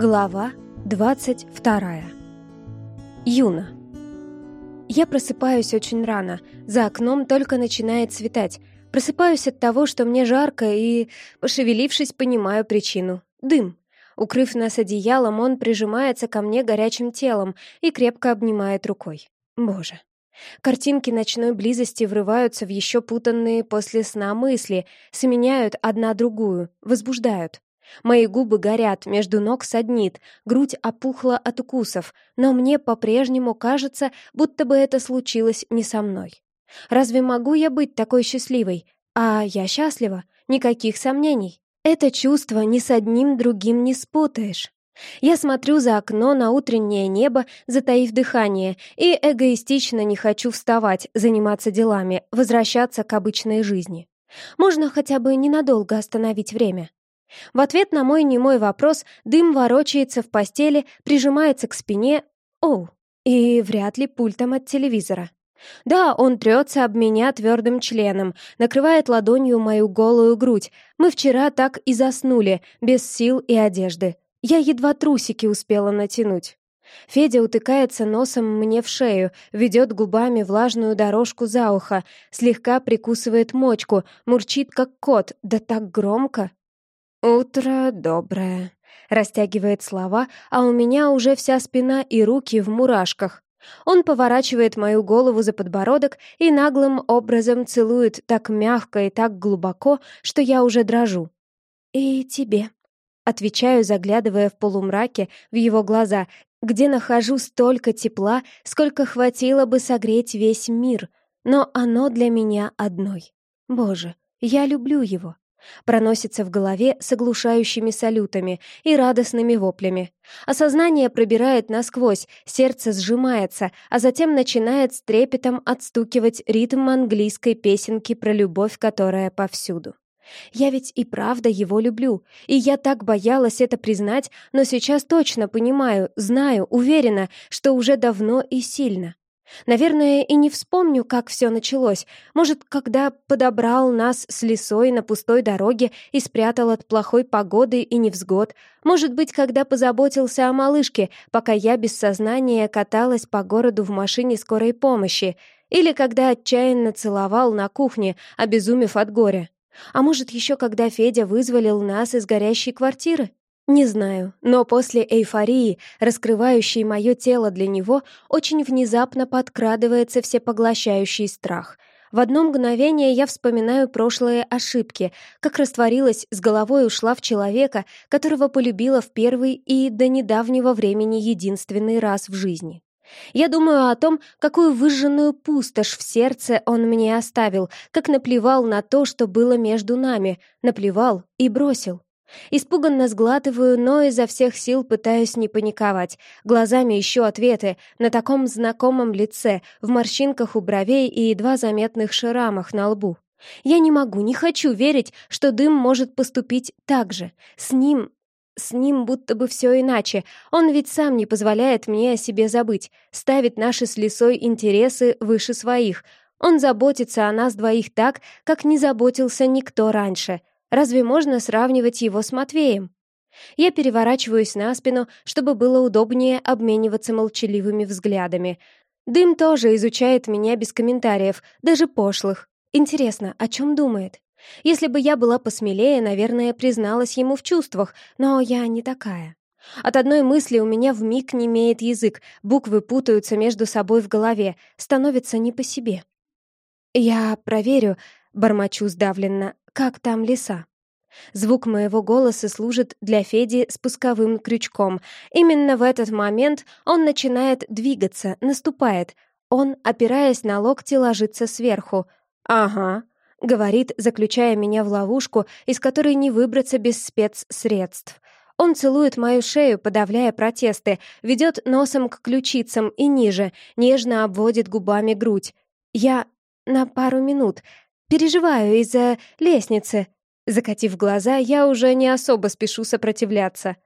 Глава 22. Юна. Я просыпаюсь очень рано. За окном только начинает светать. Просыпаюсь от того, что мне жарко, и, пошевелившись, понимаю причину. Дым. Укрыв нас одеялом, он прижимается ко мне горячим телом и крепко обнимает рукой. Боже. Картинки ночной близости врываются в еще путанные после сна мысли, сменяют одна другую, возбуждают. Мои губы горят, между ног саднит, грудь опухла от укусов, но мне по-прежнему кажется, будто бы это случилось не со мной. Разве могу я быть такой счастливой? А я счастлива, никаких сомнений. Это чувство ни с одним другим не спутаешь. Я смотрю за окно на утреннее небо, затаив дыхание, и эгоистично не хочу вставать, заниматься делами, возвращаться к обычной жизни. Можно хотя бы ненадолго остановить время. В ответ на мой немой вопрос дым ворочается в постели, прижимается к спине. Оу, и вряд ли пультом от телевизора. Да, он трется об меня твердым членом, накрывает ладонью мою голую грудь. Мы вчера так и заснули, без сил и одежды. Я едва трусики успела натянуть. Федя утыкается носом мне в шею, ведет губами влажную дорожку за ухо, слегка прикусывает мочку, мурчит как кот, да так громко. «Утро доброе», — растягивает слова, а у меня уже вся спина и руки в мурашках. Он поворачивает мою голову за подбородок и наглым образом целует так мягко и так глубоко, что я уже дрожу. «И тебе», — отвечаю, заглядывая в полумраке в его глаза, где нахожу столько тепла, сколько хватило бы согреть весь мир, но оно для меня одной. Боже, я люблю его. Проносится в голове с оглушающими салютами и радостными воплями. Осознание пробирает насквозь, сердце сжимается, а затем начинает с трепетом отстукивать ритм английской песенки про любовь, которая повсюду. Я ведь и правда его люблю, и я так боялась это признать, но сейчас точно понимаю, знаю, уверена, что уже давно и сильно. Наверное, и не вспомню, как все началось. Может, когда подобрал нас с лесой на пустой дороге и спрятал от плохой погоды и невзгод. Может быть, когда позаботился о малышке, пока я без сознания каталась по городу в машине скорой помощи. Или когда отчаянно целовал на кухне, обезумев от горя. А может, еще когда Федя вызволил нас из горящей квартиры? Не знаю, но после эйфории, раскрывающей мое тело для него, очень внезапно подкрадывается всепоглощающий страх. В одно мгновение я вспоминаю прошлые ошибки, как растворилась, с головой ушла в человека, которого полюбила в первый и до недавнего времени единственный раз в жизни. Я думаю о том, какую выжженную пустошь в сердце он мне оставил, как наплевал на то, что было между нами, наплевал и бросил. Испуганно сглатываю, но изо всех сил пытаюсь не паниковать. Глазами ищу ответы на таком знакомом лице, в морщинках у бровей и едва заметных шрамах на лбу. Я не могу, не хочу верить, что дым может поступить так же. С ним... С ним будто бы все иначе. Он ведь сам не позволяет мне о себе забыть, ставит наши с лесой интересы выше своих. Он заботится о нас двоих так, как не заботился никто раньше — Разве можно сравнивать его с Матвеем? Я переворачиваюсь на спину, чтобы было удобнее обмениваться молчаливыми взглядами. Дым тоже изучает меня без комментариев, даже пошлых. Интересно, о чем думает? Если бы я была посмелее, наверное, призналась ему в чувствах, но я не такая. От одной мысли у меня вмиг немеет язык, буквы путаются между собой в голове, становится не по себе. «Я проверю», — бормочу сдавленно, как там лиса? Звук моего голоса служит для Феди спусковым крючком. Именно в этот момент он начинает двигаться, наступает. Он, опираясь на локти, ложится сверху. «Ага», — говорит, заключая меня в ловушку, из которой не выбраться без спецсредств. Он целует мою шею, подавляя протесты, ведет носом к ключицам и ниже, нежно обводит губами грудь. Я на пару минут Переживаю из-за лестницы». Закатив глаза, я уже не особо спешу сопротивляться.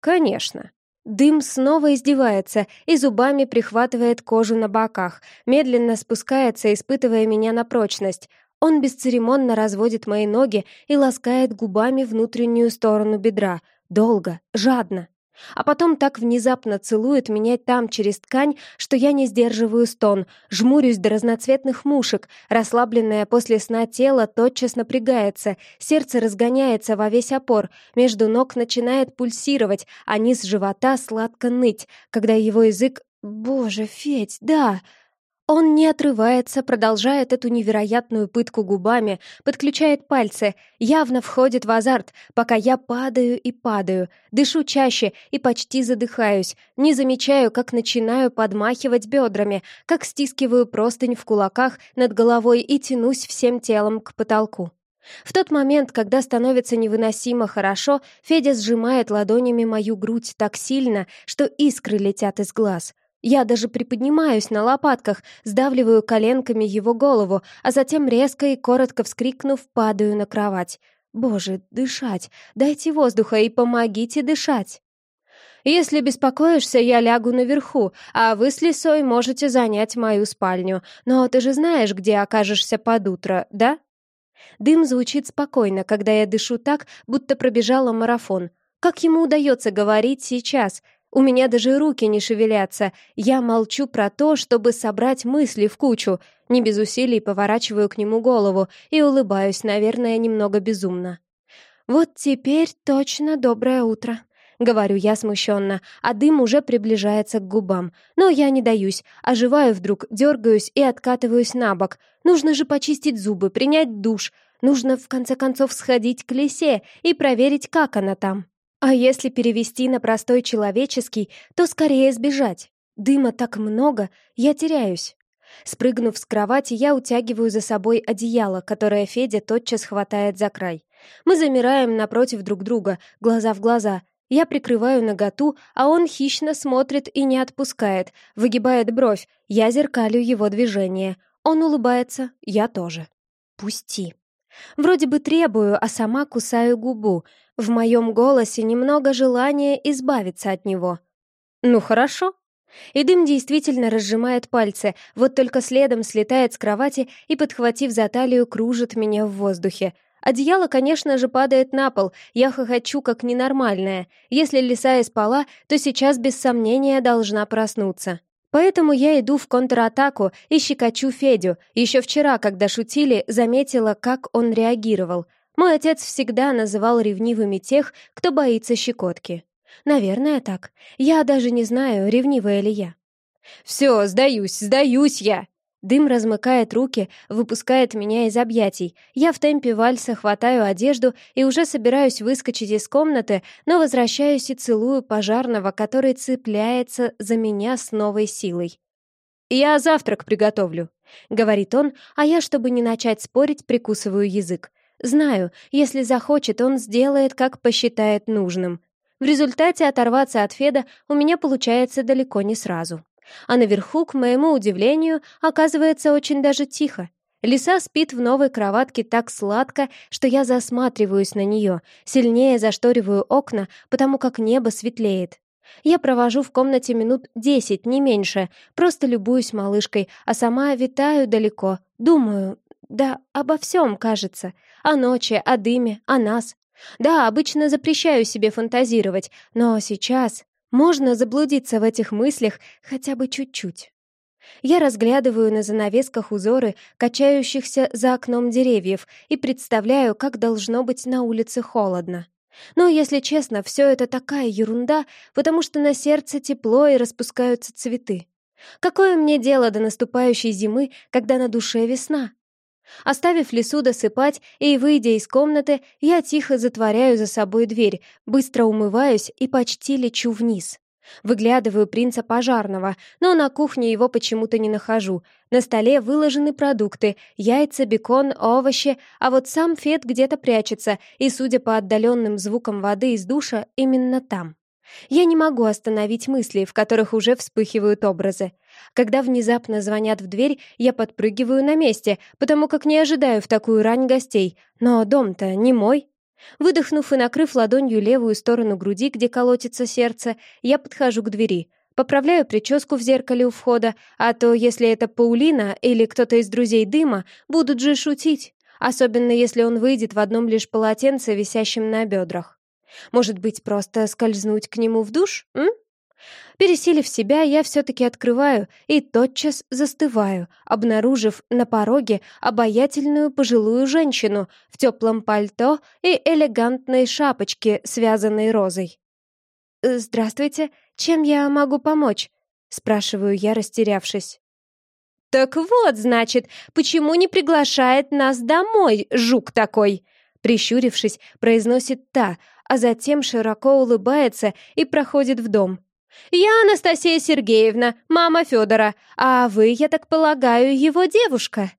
«Конечно». Дым снова издевается и зубами прихватывает кожу на боках, медленно спускается, испытывая меня на прочность. Он бесцеремонно разводит мои ноги и ласкает губами внутреннюю сторону бедра. Долго, жадно. А потом так внезапно целует меня там через ткань, что я не сдерживаю стон, жмурюсь до разноцветных мушек, расслабленное после сна тело тотчас напрягается, сердце разгоняется во весь опор, между ног начинает пульсировать, а низ живота сладко ныть, когда его язык... Боже, Федь, да... Он не отрывается, продолжает эту невероятную пытку губами, подключает пальцы, явно входит в азарт, пока я падаю и падаю, дышу чаще и почти задыхаюсь, не замечаю, как начинаю подмахивать бедрами, как стискиваю простынь в кулаках над головой и тянусь всем телом к потолку. В тот момент, когда становится невыносимо хорошо, Федя сжимает ладонями мою грудь так сильно, что искры летят из глаз — я даже приподнимаюсь на лопатках, сдавливаю коленками его голову, а затем резко и коротко вскрикнув, падаю на кровать. «Боже, дышать! Дайте воздуха и помогите дышать!» «Если беспокоишься, я лягу наверху, а вы с лисой можете занять мою спальню. Но ты же знаешь, где окажешься под утро, да?» Дым звучит спокойно, когда я дышу так, будто пробежала марафон. Как ему удается говорить сейчас? У меня даже руки не шевелятся. Я молчу про то, чтобы собрать мысли в кучу. Не без усилий поворачиваю к нему голову и улыбаюсь, наверное, немного безумно. «Вот теперь точно доброе утро», — говорю я смущенно, а дым уже приближается к губам. Но я не даюсь, оживаю вдруг, дергаюсь и откатываюсь на бок. Нужно же почистить зубы, принять душ. Нужно, в конце концов, сходить к лисе и проверить, как она там. А если перевести на простой человеческий, то скорее сбежать. Дыма так много, я теряюсь. Спрыгнув с кровати, я утягиваю за собой одеяло, которое Федя тотчас хватает за край. Мы замираем напротив друг друга, глаза в глаза. Я прикрываю наготу, а он хищно смотрит и не отпускает, выгибает бровь. Я зеркалю его движение. Он улыбается, я тоже. «Пусти». Вроде бы требую, а сама кусаю губу. В моем голосе немного желания избавиться от него. «Ну хорошо». И дым действительно разжимает пальцы, вот только следом слетает с кровати и, подхватив за талию, кружит меня в воздухе. Одеяло, конечно же, падает на пол, я хохочу как ненормальная. Если лиса и спала, то сейчас без сомнения должна проснуться. Поэтому я иду в контратаку и щекочу Федю. Еще вчера, когда шутили, заметила, как он реагировал. Мой отец всегда называл ревнивыми тех, кто боится щекотки. Наверное, так. Я даже не знаю, ревнивая ли я. «Все, сдаюсь, сдаюсь я!» Дым размыкает руки, выпускает меня из объятий. Я в темпе вальса хватаю одежду и уже собираюсь выскочить из комнаты, но возвращаюсь и целую пожарного, который цепляется за меня с новой силой. «Я завтрак приготовлю», — говорит он, а я, чтобы не начать спорить, прикусываю язык. Знаю, если захочет, он сделает, как посчитает нужным. В результате оторваться от Феда у меня получается далеко не сразу. А наверху, к моему удивлению, оказывается очень даже тихо. Лиса спит в новой кроватке так сладко, что я засматриваюсь на нее, сильнее зашториваю окна, потому как небо светлеет. Я провожу в комнате минут десять, не меньше, просто любуюсь малышкой, а сама витаю далеко, думаю, да, обо всем, кажется, о ночи, о дыме, о нас. Да, обычно запрещаю себе фантазировать, но сейчас можно заблудиться в этих мыслях хотя бы чуть-чуть. Я разглядываю на занавесках узоры, качающихся за окном деревьев, и представляю, как должно быть на улице холодно. Но, если честно, все это такая ерунда, потому что на сердце тепло и распускаются цветы. Какое мне дело до наступающей зимы, когда на душе весна? Оставив лесу досыпать и выйдя из комнаты, я тихо затворяю за собой дверь, быстро умываюсь и почти лечу вниз. Выглядываю принца пожарного, но на кухне его почему-то не нахожу. На столе выложены продукты, яйца, бекон, овощи, а вот сам Фет где-то прячется, и, судя по отдаленным звукам воды из душа, именно там. Я не могу остановить мысли, в которых уже вспыхивают образы. Когда внезапно звонят в дверь, я подпрыгиваю на месте, потому как не ожидаю в такую рань гостей. Но дом-то не мой. Выдохнув и накрыв ладонью левую сторону груди, где колотится сердце, я подхожу к двери. Поправляю прическу в зеркале у входа, а то, если это Паулина или кто-то из друзей Дыма, будут же шутить. Особенно, если он выйдет в одном лишь полотенце, висящем на бедрах. Может быть, просто скользнуть к нему в душ, м? Пересилив себя, я все-таки открываю и тотчас застываю, обнаружив на пороге обаятельную пожилую женщину в теплом пальто и элегантной шапочке, связанной розой. «Здравствуйте, чем я могу помочь?» — спрашиваю я, растерявшись. «Так вот, значит, почему не приглашает нас домой, жук такой?» Прищурившись, произносит та, а затем широко улыбается и проходит в дом. «Я Анастасия Сергеевна, мама Федора, а вы, я так полагаю, его девушка?»